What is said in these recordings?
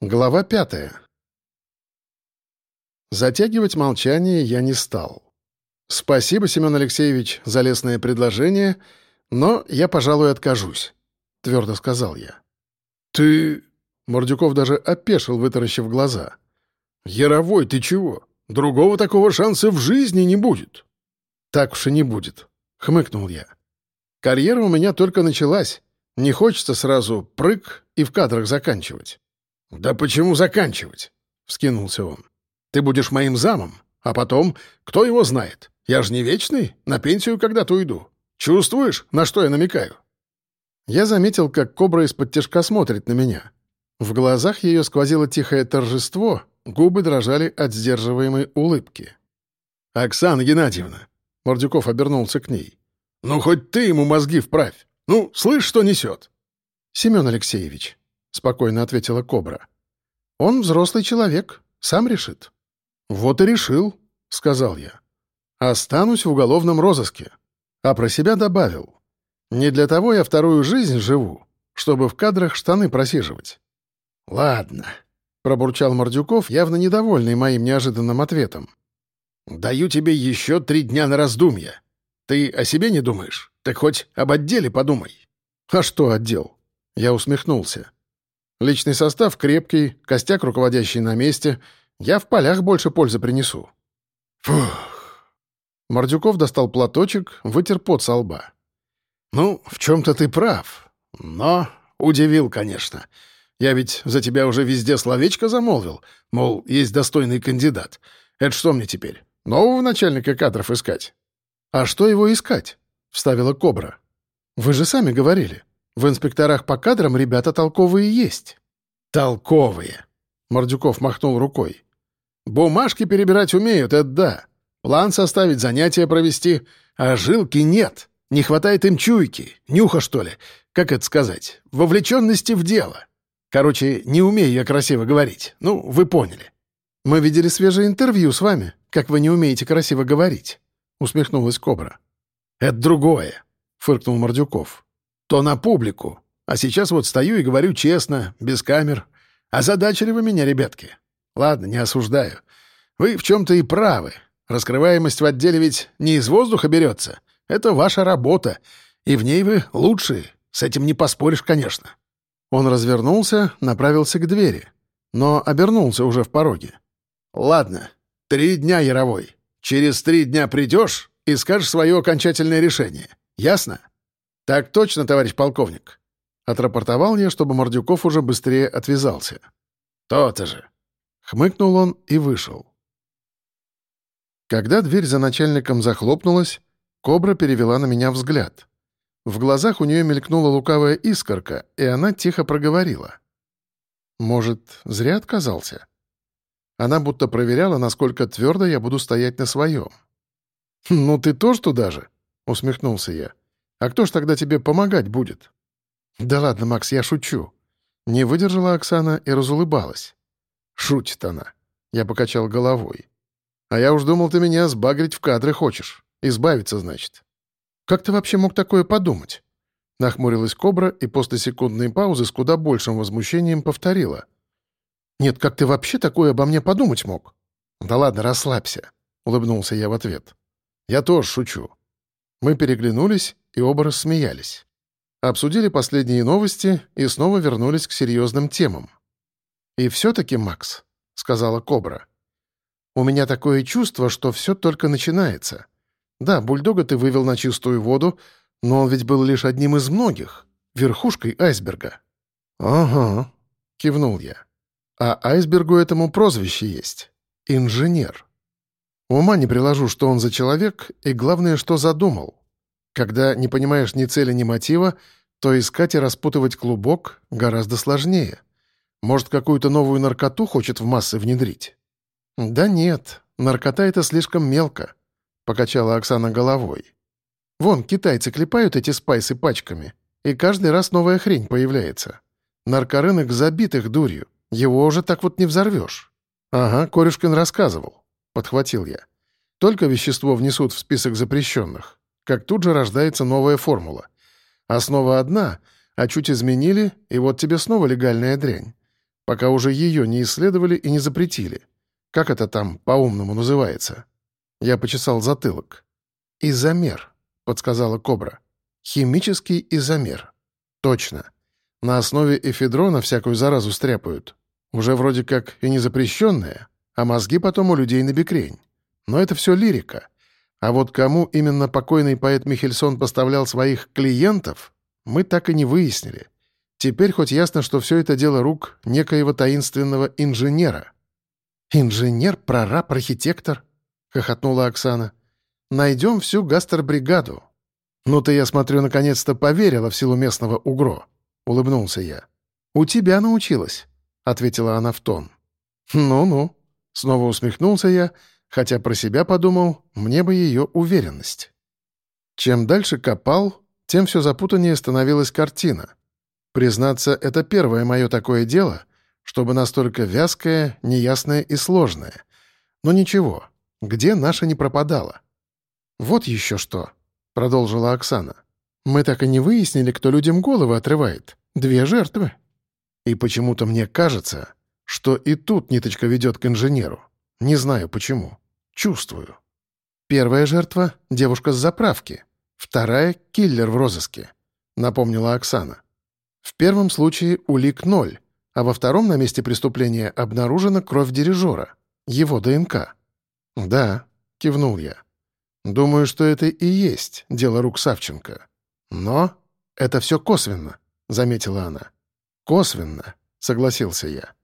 Глава пятая. Затягивать молчание я не стал. «Спасибо, Семен Алексеевич, за лестное предложение, но я, пожалуй, откажусь», — твердо сказал я. «Ты...» — Мордюков даже опешил, вытаращив глаза. «Яровой, ты чего? Другого такого шанса в жизни не будет». «Так уж и не будет», — хмыкнул я. «Карьера у меня только началась. Не хочется сразу прыг и в кадрах заканчивать». «Да почему заканчивать?» — вскинулся он. «Ты будешь моим замом, а потом, кто его знает? Я же не вечный, на пенсию когда-то уйду. Чувствуешь, на что я намекаю?» Я заметил, как кобра из-под тяжка смотрит на меня. В глазах ее сквозило тихое торжество, губы дрожали от сдерживаемой улыбки. «Оксана Геннадьевна!» — Мордюков обернулся к ней. «Ну, хоть ты ему мозги вправь! Ну, слышь, что несет?» «Семен Алексеевич», — спокойно ответила кобра. «Он взрослый человек, сам решит». «Вот и решил», — сказал я. «Останусь в уголовном розыске». А про себя добавил. «Не для того я вторую жизнь живу, чтобы в кадрах штаны просиживать». «Ладно», — пробурчал Мордюков, явно недовольный моим неожиданным ответом. «Даю тебе еще три дня на раздумья. Ты о себе не думаешь? Так хоть об отделе подумай». «А что отдел?» Я усмехнулся. «Личный состав крепкий, костяк руководящий на месте. Я в полях больше пользы принесу». «Фух». Мордюков достал платочек, вытер пот со лба. «Ну, в чем-то ты прав. Но удивил, конечно. Я ведь за тебя уже везде словечко замолвил, мол, есть достойный кандидат. Это что мне теперь, нового начальника кадров искать?» «А что его искать?» — вставила Кобра. «Вы же сами говорили. В инспекторах по кадрам ребята толковые есть». «Толковые!» — Мордюков махнул рукой. «Бумажки перебирать умеют, это да. План составить, занятия провести. А жилки нет. Не хватает им чуйки, нюха, что ли. Как это сказать? Вовлеченности в дело. Короче, не умею я красиво говорить. Ну, вы поняли. Мы видели свежее интервью с вами, как вы не умеете красиво говорить», — усмехнулась Кобра. «Это другое», — фыркнул Мордюков. «То на публику. А сейчас вот стою и говорю честно, без камер. Озадачили вы меня, ребятки. Ладно, не осуждаю. Вы в чем-то и правы. Раскрываемость в отделе ведь не из воздуха берется. Это ваша работа, и в ней вы лучшие. С этим не поспоришь, конечно». Он развернулся, направился к двери, но обернулся уже в пороге. «Ладно, три дня, Яровой. Через три дня придешь и скажешь свое окончательное решение. Ясно?» «Так точно, товарищ полковник». Отрапортовал я, чтобы Мордюков уже быстрее отвязался. «То-то же!» Хмыкнул он и вышел. Когда дверь за начальником захлопнулась, Кобра перевела на меня взгляд. В глазах у нее мелькнула лукавая искорка, и она тихо проговорила. «Может, зря отказался?» Она будто проверяла, насколько твердо я буду стоять на своем. «Ну ты тоже туда же?» — усмехнулся я. «А кто ж тогда тебе помогать будет?» «Да ладно, Макс, я шучу». Не выдержала Оксана и разулыбалась. «Шутит она». Я покачал головой. «А я уж думал, ты меня сбагрить в кадры хочешь. Избавиться, значит». «Как ты вообще мог такое подумать?» Нахмурилась кобра и после секундной паузы с куда большим возмущением повторила. «Нет, как ты вообще такое обо мне подумать мог?» «Да ладно, расслабься», — улыбнулся я в ответ. «Я тоже шучу». Мы переглянулись и оба рассмеялись. Обсудили последние новости и снова вернулись к серьезным темам. «И все-таки, Макс», — сказала Кобра, — «у меня такое чувство, что все только начинается. Да, бульдога ты вывел на чистую воду, но он ведь был лишь одним из многих, верхушкой айсберга». «Ага», — кивнул я. «А айсбергу этому прозвище есть — инженер. Ума не приложу, что он за человек, и главное, что задумал. Когда не понимаешь ни цели, ни мотива, то искать и распутывать клубок гораздо сложнее. Может, какую-то новую наркоту хочет в массы внедрить?» «Да нет, наркота — это слишком мелко», — покачала Оксана головой. «Вон, китайцы клепают эти спайсы пачками, и каждый раз новая хрень появляется. Наркорынок забит их дурью, его уже так вот не взорвешь». «Ага, Корюшкин рассказывал», — подхватил я. «Только вещество внесут в список запрещенных, как тут же рождается новая формула. Основа одна, а чуть изменили, и вот тебе снова легальная дрянь. пока уже ее не исследовали и не запретили. Как это там по-умному называется? Я почесал затылок. «Изомер», — подсказала Кобра. «Химический изомер». «Точно. На основе эфедрона всякую заразу стряпают. Уже вроде как и не запрещенная, а мозги потом у людей на бекрень. Но это все лирика. А вот кому именно покойный поэт Михельсон поставлял своих клиентов, мы так и не выяснили. Теперь хоть ясно, что все это дело рук некоего таинственного инженера. «Инженер, прораб, архитектор?» — хохотнула Оксана. «Найдем всю гастробригаду». «Ну ты, я смотрю, наконец-то поверила в силу местного угро», — улыбнулся я. «У тебя научилась», — ответила она в тон. «Ну-ну», — снова усмехнулся я, хотя про себя подумал, мне бы ее уверенность. Чем дальше копал, тем все запутаннее становилась картина. Признаться, это первое мое такое дело, чтобы настолько вязкое, неясное и сложное. Но ничего, где наша не пропадала? «Вот еще что», — продолжила Оксана. «Мы так и не выяснили, кто людям головы отрывает. Две жертвы». И почему-то мне кажется, что и тут ниточка ведет к инженеру. Не знаю почему. Чувствую. Первая жертва — девушка с заправки. Вторая — киллер в розыске, — напомнила Оксана. В первом случае улик ноль, а во втором на месте преступления обнаружена кровь дирижера, его ДНК. «Да», — кивнул я. «Думаю, что это и есть дело рук Савченко. Но это все косвенно», — заметила она. «Косвенно», — согласился я.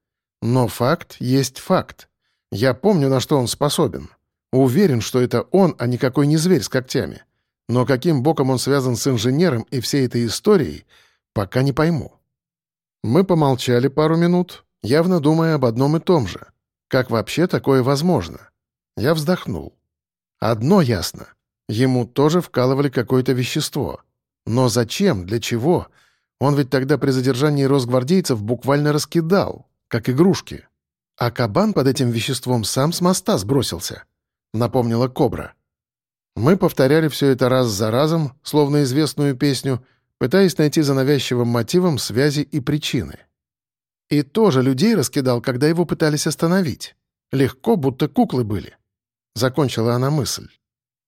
«Но факт есть факт. Я помню, на что он способен. Уверен, что это он, а никакой не зверь с когтями. Но каким боком он связан с инженером и всей этой историей — Пока не пойму. Мы помолчали пару минут, явно думая об одном и том же. Как вообще такое возможно? Я вздохнул. Одно ясно. Ему тоже вкалывали какое-то вещество. Но зачем? Для чего? Он ведь тогда при задержании росгвардейцев буквально раскидал, как игрушки. А кабан под этим веществом сам с моста сбросился, напомнила Кобра. Мы повторяли все это раз за разом, словно известную песню — пытаясь найти за навязчивым мотивом связи и причины. И тоже людей раскидал, когда его пытались остановить. Легко, будто куклы были. Закончила она мысль.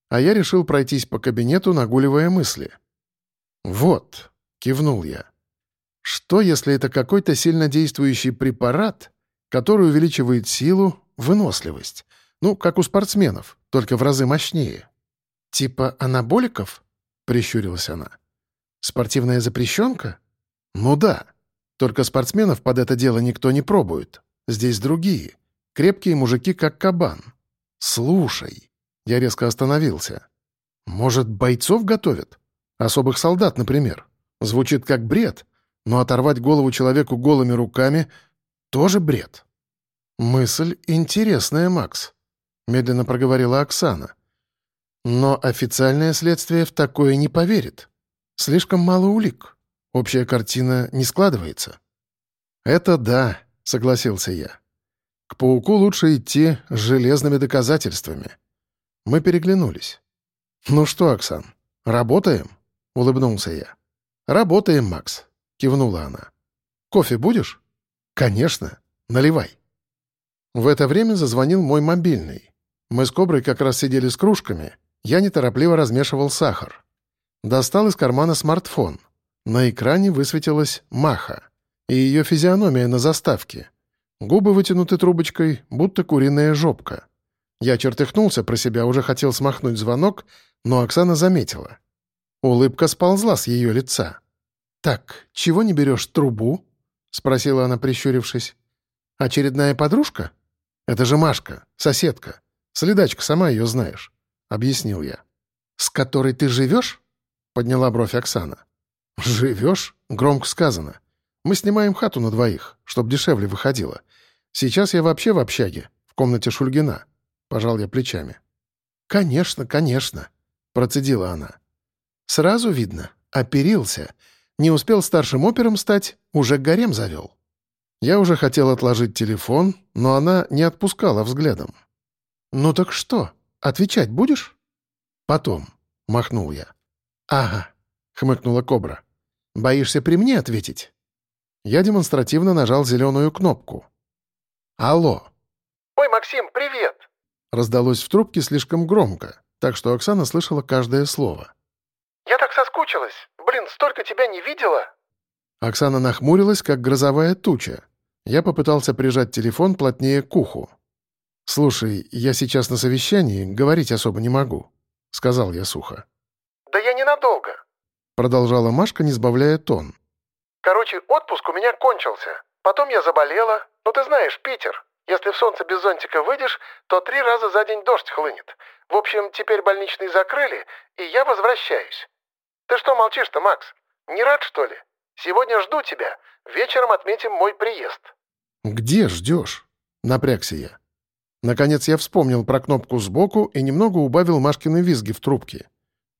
А я решил пройтись по кабинету, нагуливая мысли. «Вот», — кивнул я. «Что, если это какой-то сильно действующий препарат, который увеличивает силу, выносливость? Ну, как у спортсменов, только в разы мощнее». «Типа анаболиков?» — прищурилась она. Спортивная запрещенка? Ну да. Только спортсменов под это дело никто не пробует. Здесь другие. Крепкие мужики, как кабан. Слушай. Я резко остановился. Может, бойцов готовят? Особых солдат, например. Звучит как бред, но оторвать голову человеку голыми руками — тоже бред. «Мысль интересная, Макс», — медленно проговорила Оксана. «Но официальное следствие в такое не поверит. Слишком мало улик. Общая картина не складывается. «Это да», — согласился я. «К пауку лучше идти с железными доказательствами». Мы переглянулись. «Ну что, Оксан, работаем?» — улыбнулся я. «Работаем, Макс», — кивнула она. «Кофе будешь?» «Конечно. Наливай». В это время зазвонил мой мобильный. Мы с Коброй как раз сидели с кружками. Я неторопливо размешивал сахар. Достал из кармана смартфон. На экране высветилась Маха и ее физиономия на заставке. Губы вытянуты трубочкой, будто куриная жопка. Я чертыхнулся про себя, уже хотел смахнуть звонок, но Оксана заметила. Улыбка сползла с ее лица. «Так, чего не берешь трубу?» — спросила она, прищурившись. «Очередная подружка? Это же Машка, соседка. Следачка, сама ее знаешь», — объяснил я. «С которой ты живешь?» — подняла бровь Оксана. «Живешь?» — громко сказано. «Мы снимаем хату на двоих, чтоб дешевле выходило. Сейчас я вообще в общаге, в комнате Шульгина». Пожал я плечами. «Конечно, конечно», — процедила она. «Сразу видно, оперился. Не успел старшим опером стать, уже гарем завел». Я уже хотел отложить телефон, но она не отпускала взглядом. «Ну так что, отвечать будешь?» «Потом», — махнул я. «Ага», — хмыкнула Кобра. «Боишься при мне ответить?» Я демонстративно нажал зеленую кнопку. «Алло!» «Ой, Максим, привет!» Раздалось в трубке слишком громко, так что Оксана слышала каждое слово. «Я так соскучилась! Блин, столько тебя не видела!» Оксана нахмурилась, как грозовая туча. Я попытался прижать телефон плотнее к уху. «Слушай, я сейчас на совещании, говорить особо не могу», — сказал я сухо. «Да я ненадолго», — продолжала Машка, не сбавляя тон. «Короче, отпуск у меня кончился. Потом я заболела. Ну ты знаешь, Питер. Если в солнце без зонтика выйдешь, то три раза за день дождь хлынет. В общем, теперь больничный закрыли, и я возвращаюсь. Ты что молчишь-то, Макс? Не рад, что ли? Сегодня жду тебя. Вечером отметим мой приезд». «Где ждешь?» — напрягся я. Наконец я вспомнил про кнопку сбоку и немного убавил Машкины визги в трубке.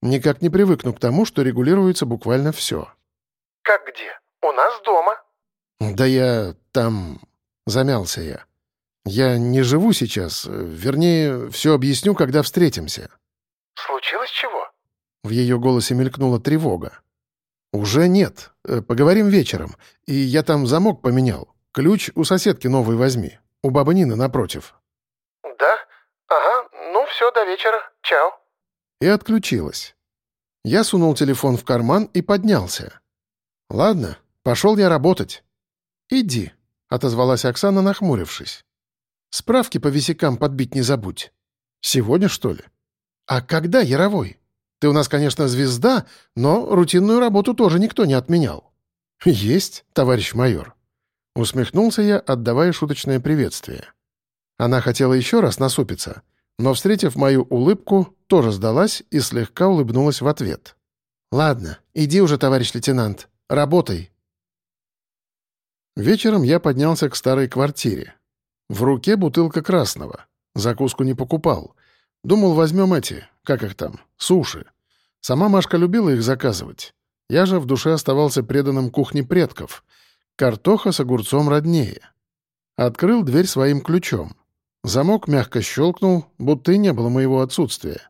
Никак не привыкну к тому, что регулируется буквально все. «Как где? У нас дома». «Да я там...» — замялся я. «Я не живу сейчас. Вернее, все объясню, когда встретимся». «Случилось чего?» В ее голосе мелькнула тревога. «Уже нет. Э, поговорим вечером. И я там замок поменял. Ключ у соседки новый возьми. У бабы Нины напротив». «Да? Ага. Ну все, до вечера. Чао». И отключилась. Я сунул телефон в карман и поднялся. «Ладно, пошел я работать». «Иди», — отозвалась Оксана, нахмурившись. «Справки по висякам подбить не забудь. Сегодня, что ли? А когда, Яровой? Ты у нас, конечно, звезда, но рутинную работу тоже никто не отменял». «Есть, товарищ майор», — усмехнулся я, отдавая шуточное приветствие. Она хотела еще раз насупиться, но, встретив мою улыбку, тоже сдалась и слегка улыбнулась в ответ. «Ладно, иди уже, товарищ лейтенант, работай». Вечером я поднялся к старой квартире. В руке бутылка красного. Закуску не покупал. Думал, возьмем эти, как их там, суши. Сама Машка любила их заказывать. Я же в душе оставался преданным кухне предков. Картоха с огурцом роднее. Открыл дверь своим ключом. Замок мягко щелкнул, будто и не было моего отсутствия.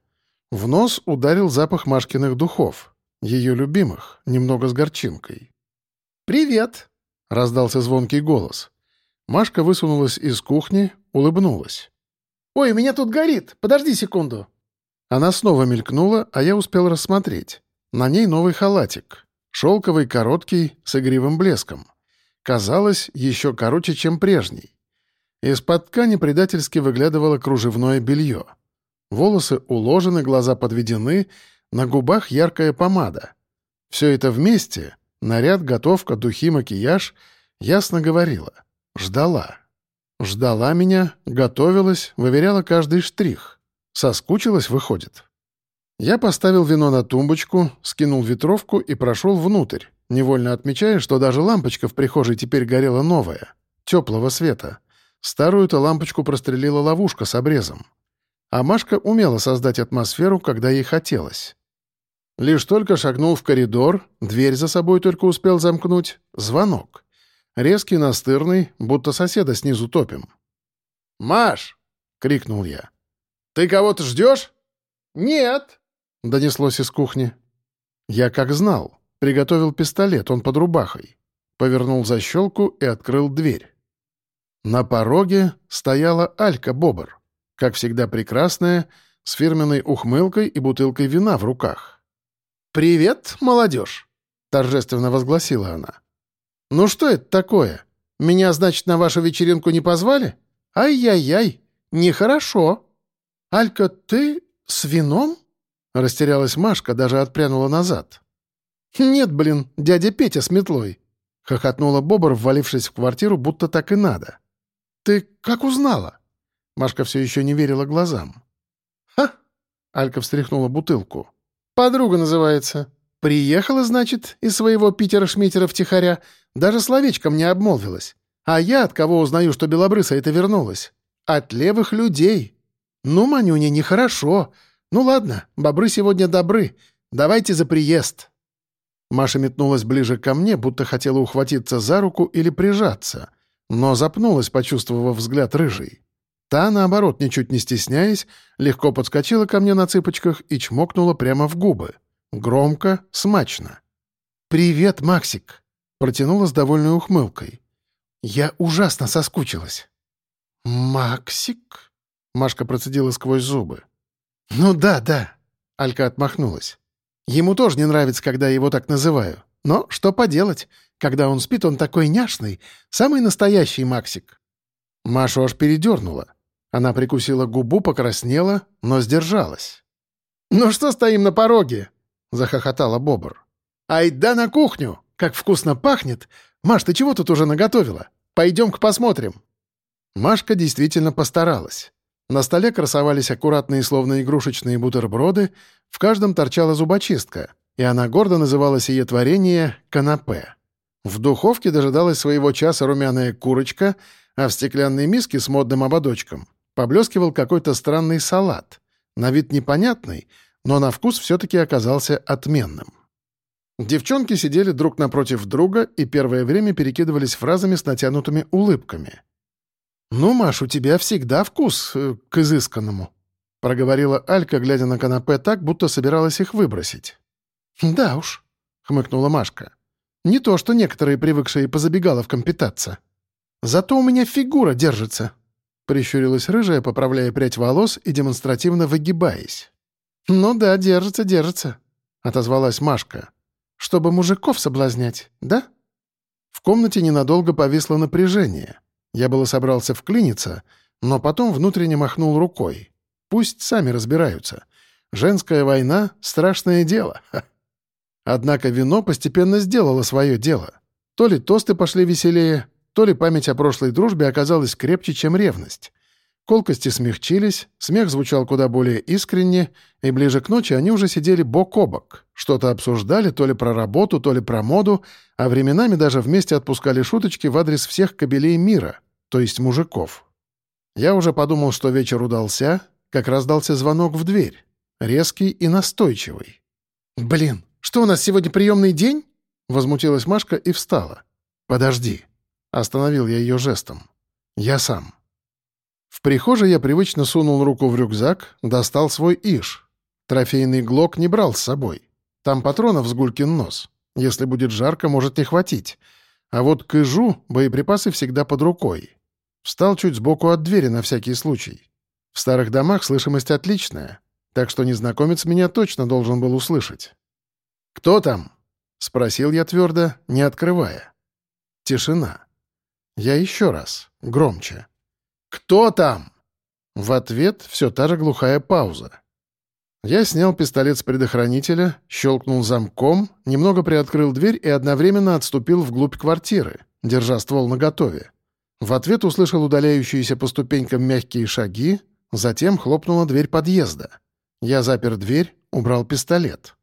В нос ударил запах Машкиных духов, ее любимых, немного с горчинкой. «Привет!» — раздался звонкий голос. Машка высунулась из кухни, улыбнулась. «Ой, у меня тут горит! Подожди секунду!» Она снова мелькнула, а я успел рассмотреть. На ней новый халатик. Шелковый, короткий, с игривым блеском. Казалось, еще короче, чем прежний. Из-под ткани предательски выглядывало кружевное белье. Волосы уложены, глаза подведены, на губах яркая помада. Все это вместе, наряд, готовка, духи, макияж, ясно говорила. Ждала. Ждала меня, готовилась, выверяла каждый штрих. Соскучилась, выходит. Я поставил вино на тумбочку, скинул ветровку и прошел внутрь, невольно отмечая, что даже лампочка в прихожей теперь горела новая, теплого света. Старую-то лампочку прострелила ловушка с обрезом. А Машка умела создать атмосферу, когда ей хотелось. Лишь только шагнул в коридор, дверь за собой только успел замкнуть, звонок. Резкий, настырный, будто соседа снизу топим. «Маш!» — крикнул я. «Ты кого-то ждешь?» «Нет!» — донеслось из кухни. Я как знал. Приготовил пистолет, он под рубахой. Повернул защелку и открыл дверь. На пороге стояла Алька Бобр, как всегда прекрасная, с фирменной ухмылкой и бутылкой вина в руках. «Привет, молодежь!» — торжественно возгласила она. «Ну что это такое? Меня, значит, на вашу вечеринку не позвали? Ай-яй-яй, нехорошо!» «Алька, ты с вином?» — растерялась Машка, даже отпрянула назад. «Нет, блин, дядя Петя с метлой!» — хохотнула Бобр, ввалившись в квартиру, будто так и надо. «Ты как узнала?» Машка все еще не верила глазам. «Ха!» — Алька встряхнула бутылку. «Подруга называется. Приехала, значит, из своего Питера-шмитера втихаря, даже словечком не обмолвилась. А я от кого узнаю, что белобрысая это вернулась? От левых людей. Ну, Манюня, нехорошо. Ну ладно, бобры сегодня добры. Давайте за приезд». Маша метнулась ближе ко мне, будто хотела ухватиться за руку или прижаться — но запнулась, почувствовав взгляд рыжий. Та, наоборот, ничуть не стесняясь, легко подскочила ко мне на цыпочках и чмокнула прямо в губы. Громко, смачно. «Привет, Максик!» Протянула с довольной ухмылкой. «Я ужасно соскучилась». «Максик?» — Машка процедила сквозь зубы. «Ну да, да», — Алька отмахнулась. «Ему тоже не нравится, когда я его так называю. Но что поделать, когда он спит, он такой няшный, самый настоящий Максик». Машу аж передернула. Она прикусила губу, покраснела, но сдержалась. «Ну что стоим на пороге?» — захохотала Бобр. «Айда на кухню! Как вкусно пахнет! Маш, ты чего тут уже наготовила? Пойдем-ка посмотрим!» Машка действительно постаралась. На столе красовались аккуратные, словно игрушечные бутерброды, в каждом торчала зубочистка, и она гордо называла сие творение «канапе». В духовке дожидалась своего часа румяная курочка, а в стеклянной миске с модным ободочком поблескивал какой-то странный салат. На вид непонятный, но на вкус все-таки оказался отменным. Девчонки сидели друг напротив друга и первое время перекидывались фразами с натянутыми улыбками. «Ну, Маш, у тебя всегда вкус э, к изысканному», — проговорила Алька, глядя на канапе так, будто собиралась их выбросить. «Да уж», — хмыкнула Машка. «Не то, что некоторые, привыкшие по забегаловкам питаться. Зато у меня фигура держится», — прищурилась рыжая, поправляя прядь волос и демонстративно выгибаясь. «Ну да, держится, держится», — отозвалась Машка. «Чтобы мужиков соблазнять, да?» В комнате ненадолго повисло напряжение. Я было собрался вклиниться, но потом внутренне махнул рукой. Пусть сами разбираются. Женская война — страшное дело. Ха. Однако вино постепенно сделало свое дело. То ли тосты пошли веселее, то ли память о прошлой дружбе оказалась крепче, чем ревность. Колкости смягчились, смех звучал куда более искренне, и ближе к ночи они уже сидели бок о бок, что-то обсуждали то ли про работу, то ли про моду, а временами даже вместе отпускали шуточки в адрес всех кобелей мира, то есть мужиков. Я уже подумал, что вечер удался, как раздался звонок в дверь, резкий и настойчивый. «Блин, что у нас сегодня приемный день?» — возмутилась Машка и встала. «Подожди», — остановил я ее жестом. «Я сам». В прихожей я привычно сунул руку в рюкзак, достал свой иш. Трофейный глок не брал с собой. Там патронов с гулькин нос. Если будет жарко, может не хватить. А вот к ижу боеприпасы всегда под рукой. Встал чуть сбоку от двери на всякий случай. В старых домах слышимость отличная, так что незнакомец меня точно должен был услышать. «Кто там?» — спросил я твердо, не открывая. Тишина. Я еще раз, громче. «Кто там?» В ответ все та же глухая пауза. Я снял пистолет с предохранителя, щелкнул замком, немного приоткрыл дверь и одновременно отступил вглубь квартиры, держа ствол наготове. В ответ услышал удаляющиеся по ступенькам мягкие шаги, затем хлопнула дверь подъезда. Я запер дверь, убрал пистолет.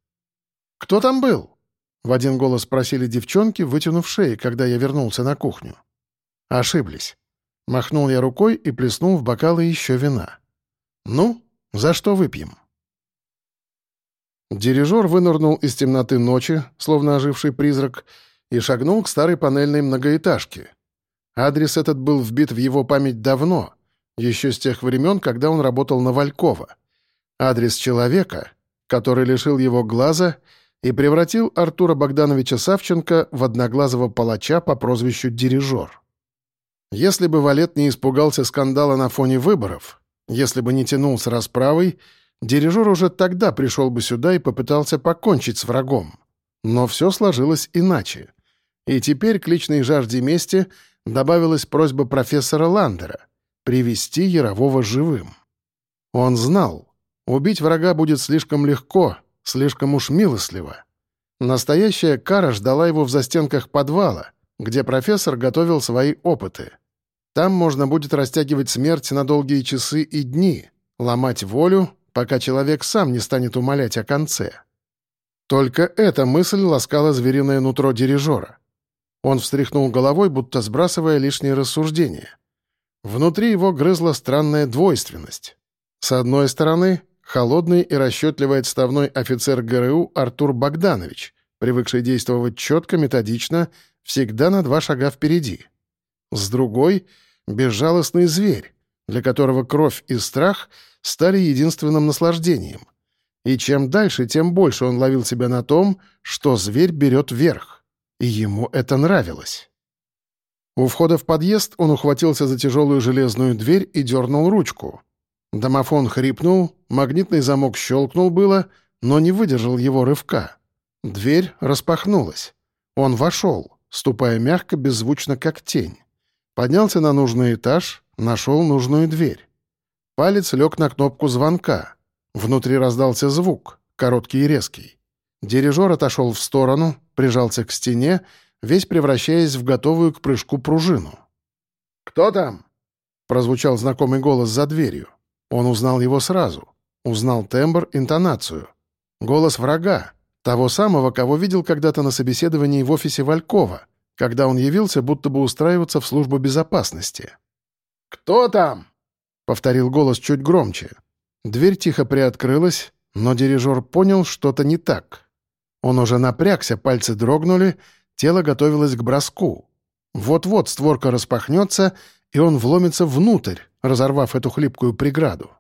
«Кто там был?» — в один голос спросили девчонки, вытянув шеи, когда я вернулся на кухню. Ошиблись. Махнул я рукой и плеснул в бокалы еще вина. «Ну, за что выпьем?» Дирижер вынырнул из темноты ночи, словно оживший призрак, и шагнул к старой панельной многоэтажке. Адрес этот был вбит в его память давно, еще с тех времен, когда он работал на Валькова. Адрес человека, который лишил его глаза и превратил Артура Богдановича Савченко в одноглазого палача по прозвищу Дирижер. Если бы Валет не испугался скандала на фоне выборов, если бы не тянул с расправой, дирижер уже тогда пришел бы сюда и попытался покончить с врагом. Но все сложилось иначе. И теперь к личной жажде мести добавилась просьба профессора Ландера привести Ярового живым. Он знал, убить врага будет слишком легко, слишком уж милостливо. Настоящая кара ждала его в застенках подвала, где профессор готовил свои опыты. Там можно будет растягивать смерть на долгие часы и дни, ломать волю, пока человек сам не станет умолять о конце. Только эта мысль ласкала звериное нутро дирижера. Он встряхнул головой, будто сбрасывая лишние рассуждения. Внутри его грызла странная двойственность. С одной стороны, холодный и расчетливый отставной офицер ГРУ Артур Богданович, привыкший действовать четко, методично, всегда на два шага впереди — с другой — безжалостный зверь, для которого кровь и страх стали единственным наслаждением. И чем дальше, тем больше он ловил себя на том, что зверь берет верх. И ему это нравилось. У входа в подъезд он ухватился за тяжелую железную дверь и дернул ручку. Домофон хрипнул, магнитный замок щелкнул было, но не выдержал его рывка. Дверь распахнулась. Он вошел, ступая мягко, беззвучно, как тень. Поднялся на нужный этаж, нашел нужную дверь. Палец лег на кнопку звонка. Внутри раздался звук, короткий и резкий. Дирижер отошел в сторону, прижался к стене, весь превращаясь в готовую к прыжку пружину. «Кто там?» — прозвучал знакомый голос за дверью. Он узнал его сразу. Узнал тембр, интонацию. Голос врага, того самого, кого видел когда-то на собеседовании в офисе Валькова, когда он явился, будто бы устраиваться в службу безопасности. «Кто там?» — повторил голос чуть громче. Дверь тихо приоткрылась, но дирижер понял, что-то не так. Он уже напрягся, пальцы дрогнули, тело готовилось к броску. Вот-вот створка распахнется, и он вломится внутрь, разорвав эту хлипкую преграду.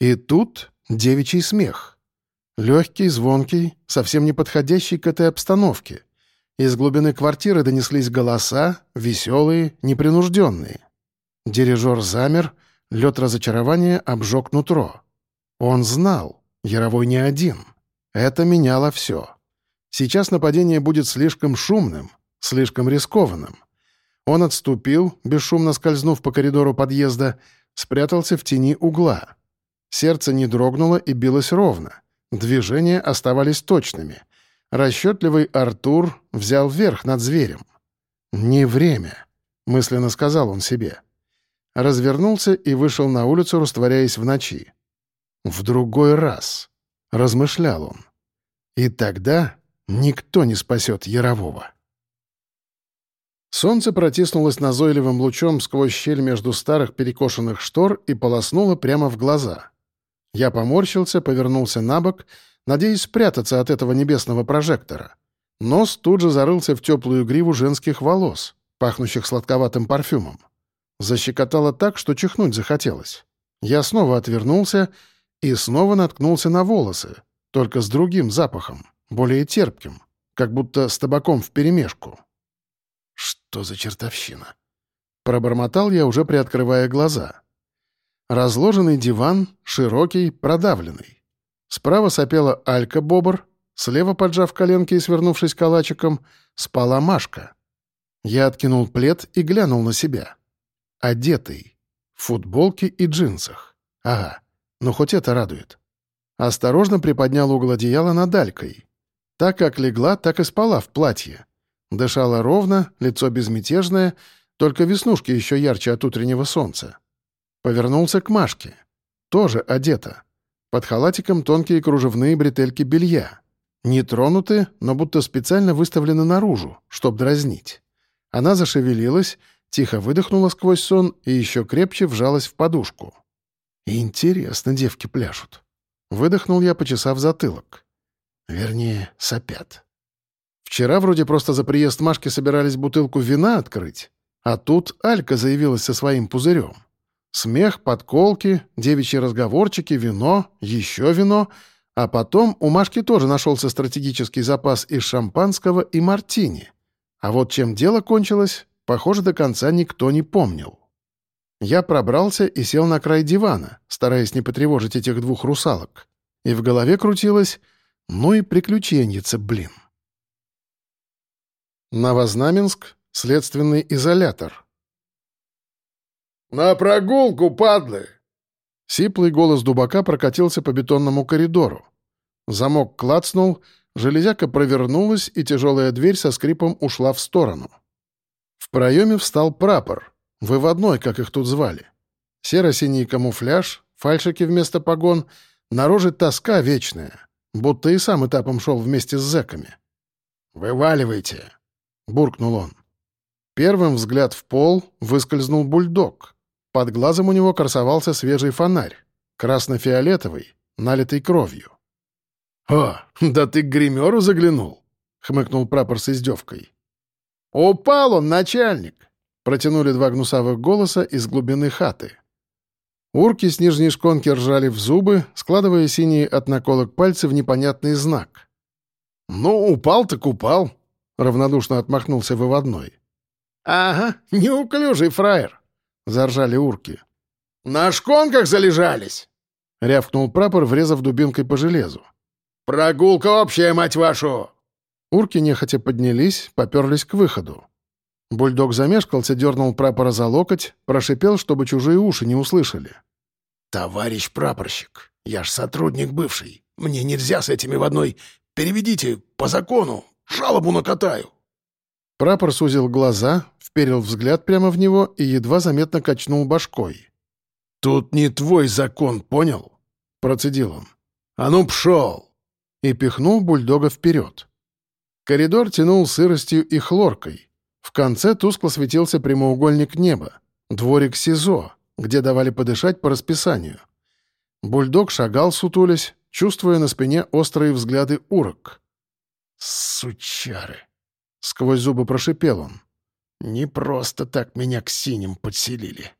И тут девичий смех. Легкий, звонкий, совсем не подходящий к этой обстановке. Из глубины квартиры донеслись голоса, веселые, непринужденные. Дирижер замер, лед разочарования обжег нутро. Он знал, Яровой не один. Это меняло все. Сейчас нападение будет слишком шумным, слишком рискованным. Он отступил, бесшумно скользнув по коридору подъезда, спрятался в тени угла. Сердце не дрогнуло и билось ровно. Движения оставались точными. Расчетливый Артур взял верх над зверем. «Не время», — мысленно сказал он себе. Развернулся и вышел на улицу, растворяясь в ночи. «В другой раз», — размышлял он. «И тогда никто не спасет Ярового». Солнце протиснулось назойливым лучом сквозь щель между старых перекошенных штор и полоснуло прямо в глаза. Я поморщился, повернулся на бок, надеясь спрятаться от этого небесного прожектора. Нос тут же зарылся в теплую гриву женских волос, пахнущих сладковатым парфюмом. Защекотало так, что чихнуть захотелось. Я снова отвернулся и снова наткнулся на волосы, только с другим запахом, более терпким, как будто с табаком вперемешку. Что за чертовщина? Пробормотал я, уже приоткрывая глаза. Разложенный диван, широкий, продавленный. Справа сопела Алька-бобр, слева, поджав коленки и свернувшись калачиком, спала Машка. Я откинул плед и глянул на себя. Одетый. В футболке и джинсах. Ага, ну хоть это радует. Осторожно приподнял угол одеяла над Алькой. Так как легла, так и спала в платье. Дышала ровно, лицо безмятежное, только веснушки еще ярче от утреннего солнца. Повернулся к Машке. Тоже одета. Под халатиком тонкие кружевные бретельки белья. Не тронуты, но будто специально выставлены наружу, чтоб дразнить. Она зашевелилась, тихо выдохнула сквозь сон и еще крепче вжалась в подушку. «Интересно девки пляшут». Выдохнул я, почесав затылок. Вернее, сопят. Вчера вроде просто за приезд Машки собирались бутылку вина открыть, а тут Алька заявилась со своим пузырем. Смех, подколки, девичьи разговорчики, вино, еще вино, а потом у Машки тоже нашелся стратегический запас из шампанского и мартини. А вот чем дело кончилось, похоже, до конца никто не помнил. Я пробрался и сел на край дивана, стараясь не потревожить этих двух русалок. И в голове крутилось «ну и приключенница, блин». Новознаменск, следственный изолятор. «На прогулку, падлы!» Сиплый голос дубака прокатился по бетонному коридору. Замок клацнул, железяка провернулась, и тяжелая дверь со скрипом ушла в сторону. В проеме встал прапор, выводной, как их тут звали. Серо-синий камуфляж, фальшики вместо погон, на роже тоска вечная, будто и сам этапом шел вместе с зэками. «Вываливайте!» — буркнул он. Первым взгляд в пол выскользнул бульдог. Под глазом у него красовался свежий фонарь, красно-фиолетовый, налитый кровью. «О, да ты к гримеру заглянул!» — хмыкнул прапор с издевкой. «Упал он, начальник!» — протянули два гнусавых голоса из глубины хаты. Урки с нижней шконки ржали в зубы, складывая синие от наколок пальцы в непонятный знак. «Ну, упал так упал. — равнодушно отмахнулся выводной. «Ага, неуклюжий фраер», — заржали урки. «На шконках залежались!» — рявкнул прапор, врезав дубинкой по железу. «Прогулка общая, мать вашу!» Урки нехотя поднялись, поперлись к выходу. Бульдог замешкался, дернул прапора за локоть, прошипел, чтобы чужие уши не услышали. «Товарищ прапорщик, я ж сотрудник бывший. Мне нельзя с этими в одной. Переведите по закону, жалобу накатаю». Прапор сузил глаза, вперил взгляд прямо в него и едва заметно качнул башкой. «Тут не твой закон, понял?» — процедил он. «А ну, пшел!» И пихнул бульдога вперед. Коридор тянул сыростью и хлоркой. В конце тускло светился прямоугольник неба, дворик СИЗО, где давали подышать по расписанию. Бульдог шагал, сутулясь, чувствуя на спине острые взгляды урок. «Сучары!» — сквозь зубы прошипел он. «Не просто так меня к синим подселили».